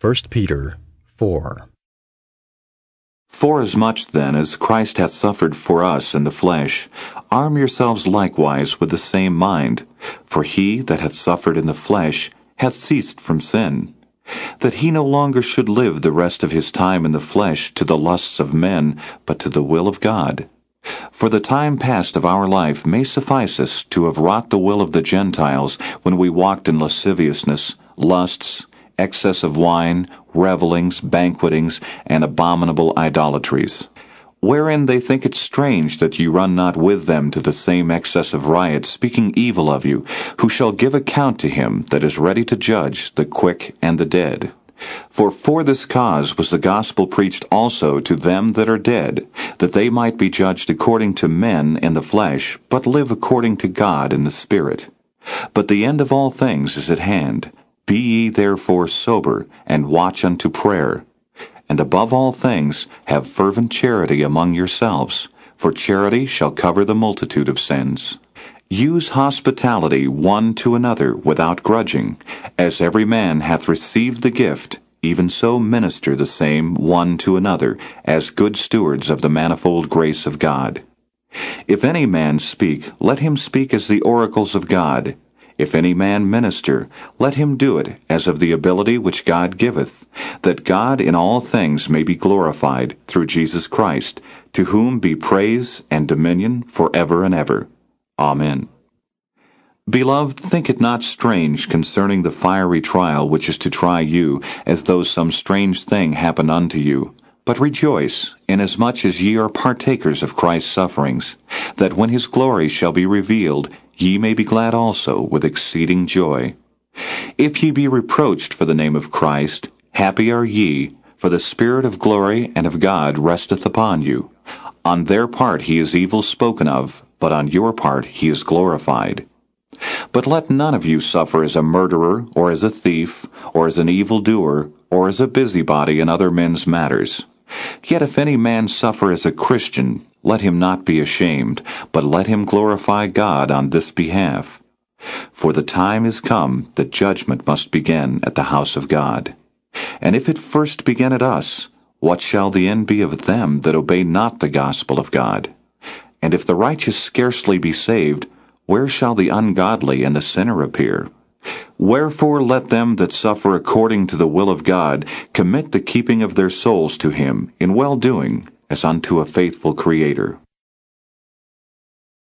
1 Peter 4. Forasmuch then as Christ hath suffered for us in the flesh, arm yourselves likewise with the same mind. For he that hath suffered in the flesh hath ceased from sin, that he no longer should live the rest of his time in the flesh to the lusts of men, but to the will of God. For the time past of our life may suffice us to have wrought the will of the Gentiles when we walked in lasciviousness, lusts, excess of wine, revellings, banquetings, and abominable idolatries, wherein they think it strange that ye run not with them to the same excess of riot, speaking evil of you, who shall give account to him that is ready to judge the quick and the dead. For for this cause was the gospel preached also to them that are dead, that they might be judged according to men in the flesh, but live according to God in the Spirit. But the end of all things is at hand. Be ye therefore sober, and watch unto prayer. And above all things, have fervent charity among yourselves, for charity shall cover the multitude of sins. Use hospitality one to another without grudging. As every man hath received the gift, even so minister the same one to another, as good stewards of the manifold grace of God. If any man speak, let him speak as the oracles of God. If any man minister, let him do it as of the ability which God giveth, that God in all things may be glorified through Jesus Christ, to whom be praise and dominion for ever and ever. Amen. Beloved, think it not strange concerning the fiery trial which is to try you, as though some strange thing happened unto you. But rejoice, inasmuch as ye are partakers of Christ's sufferings, that when his glory shall be revealed, ye may be glad also with exceeding joy. If ye be reproached for the name of Christ, happy are ye, for the Spirit of glory and of God resteth upon you. On their part he is evil spoken of, but on your part he is glorified. But let none of you suffer as a murderer, or as a thief, or as an evildoer, or as a busybody in other men's matters. Yet if any man suffer as a Christian, let him not be ashamed, but let him glorify God on this behalf. For the time is come that judgment must begin at the house of God. And if it first begin at us, what shall the end be of them that obey not the gospel of God? And if the righteous scarcely be saved, where shall the ungodly and the sinner appear? Wherefore let them that suffer according to the will of God commit the keeping of their souls to him in well doing, as unto a faithful Creator.